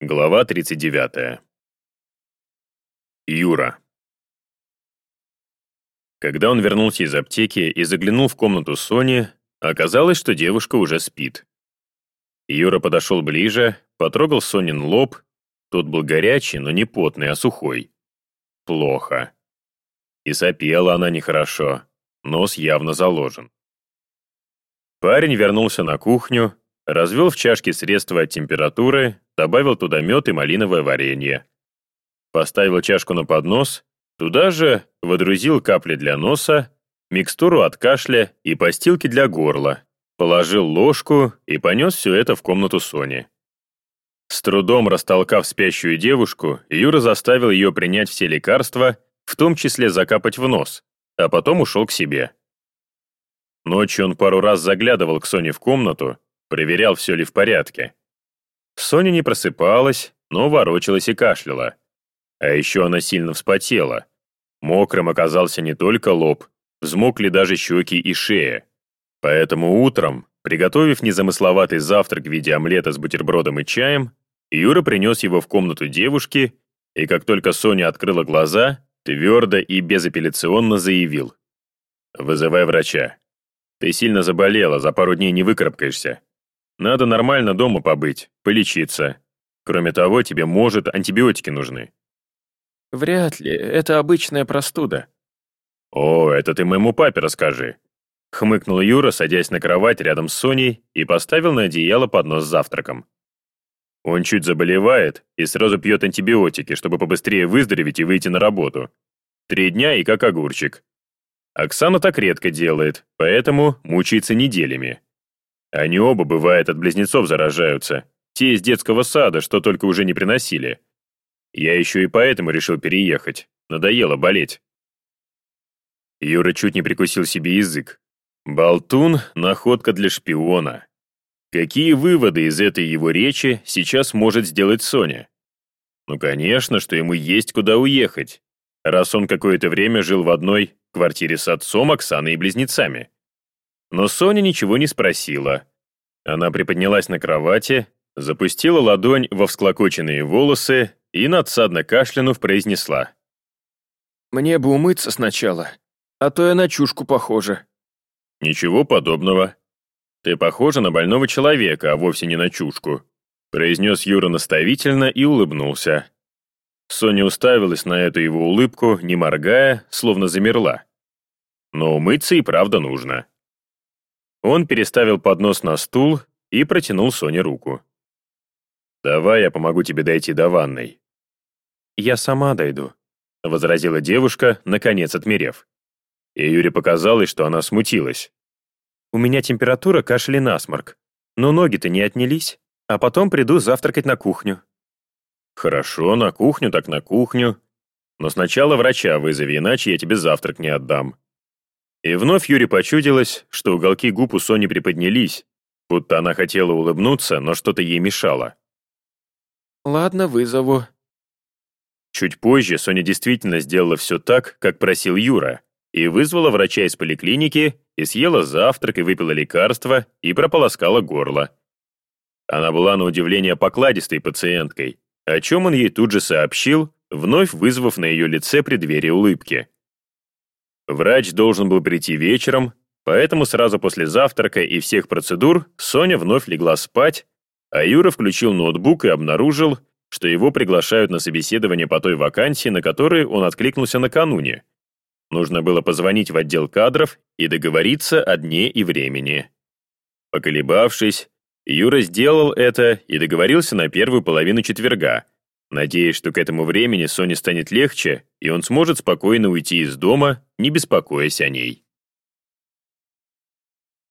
Глава 39. Юра. Когда он вернулся из аптеки и заглянул в комнату Сони, оказалось, что девушка уже спит. Юра подошел ближе, потрогал Сонин лоб. Тот был горячий, но не потный, а сухой. Плохо. И сопела она нехорошо, нос явно заложен. Парень вернулся на кухню, развел в чашке средства от температуры, добавил туда мед и малиновое варенье. Поставил чашку на поднос, туда же водрузил капли для носа, микстуру от кашля и постилки для горла, положил ложку и понес все это в комнату Сони. С трудом растолкав спящую девушку, Юра заставил ее принять все лекарства, в том числе закапать в нос, а потом ушел к себе. Ночью он пару раз заглядывал к Соне в комнату, проверял, все ли в порядке. Соня не просыпалась, но ворочалась и кашляла. А еще она сильно вспотела. Мокрым оказался не только лоб, взмокли даже щеки и шея. Поэтому утром, приготовив незамысловатый завтрак в виде омлета с бутербродом и чаем, Юра принес его в комнату девушки, и как только Соня открыла глаза, твердо и безапелляционно заявил. «Вызывай врача. Ты сильно заболела, за пару дней не выкарабкаешься. Надо нормально дома побыть, полечиться. Кроме того, тебе, может, антибиотики нужны». «Вряд ли, это обычная простуда». «О, это ты моему папе расскажи». Хмыкнул Юра, садясь на кровать рядом с Соней и поставил на одеяло поднос с завтраком. Он чуть заболевает и сразу пьет антибиотики, чтобы побыстрее выздороветь и выйти на работу. Три дня и как огурчик. Оксана так редко делает, поэтому мучается неделями. Они оба, бывает, от близнецов заражаются. Те из детского сада, что только уже не приносили. Я еще и поэтому решил переехать. Надоело болеть. Юра чуть не прикусил себе язык. Болтун — находка для шпиона. Какие выводы из этой его речи сейчас может сделать Соня? Ну, конечно, что ему есть куда уехать, раз он какое-то время жил в одной квартире с отцом, Оксаной и близнецами. Но Соня ничего не спросила. Она приподнялась на кровати, запустила ладонь во всклокоченные волосы и, надсадно кашлянув, произнесла. «Мне бы умыться сначала, а то я на чушку похожа». «Ничего подобного. Ты похожа на больного человека, а вовсе не на чушку», произнес Юра наставительно и улыбнулся. Соня уставилась на эту его улыбку, не моргая, словно замерла. Но умыться и правда нужно. Он переставил поднос на стул и протянул Соне руку. «Давай я помогу тебе дойти до ванной». «Я сама дойду», — возразила девушка, наконец отмерев. И Юре показалось, что она смутилась. «У меня температура, кашель и насморк. Но ноги-то не отнялись, а потом приду завтракать на кухню». «Хорошо, на кухню так на кухню. Но сначала врача вызови, иначе я тебе завтрак не отдам», и вновь Юре почудилось, что уголки губ у Сони приподнялись, будто она хотела улыбнуться, но что-то ей мешало. «Ладно, вызову». Чуть позже Соня действительно сделала все так, как просил Юра, и вызвала врача из поликлиники, и съела завтрак, и выпила лекарство, и прополоскала горло. Она была на удивление покладистой пациенткой, о чем он ей тут же сообщил, вновь вызвав на ее лице преддверие улыбки. Врач должен был прийти вечером, поэтому сразу после завтрака и всех процедур Соня вновь легла спать, а Юра включил ноутбук и обнаружил, что его приглашают на собеседование по той вакансии, на которой он откликнулся накануне. Нужно было позвонить в отдел кадров и договориться о дне и времени. Поколебавшись, Юра сделал это и договорился на первую половину четверга, надеясь, что к этому времени Соне станет легче, и он сможет спокойно уйти из дома, не беспокоясь о ней.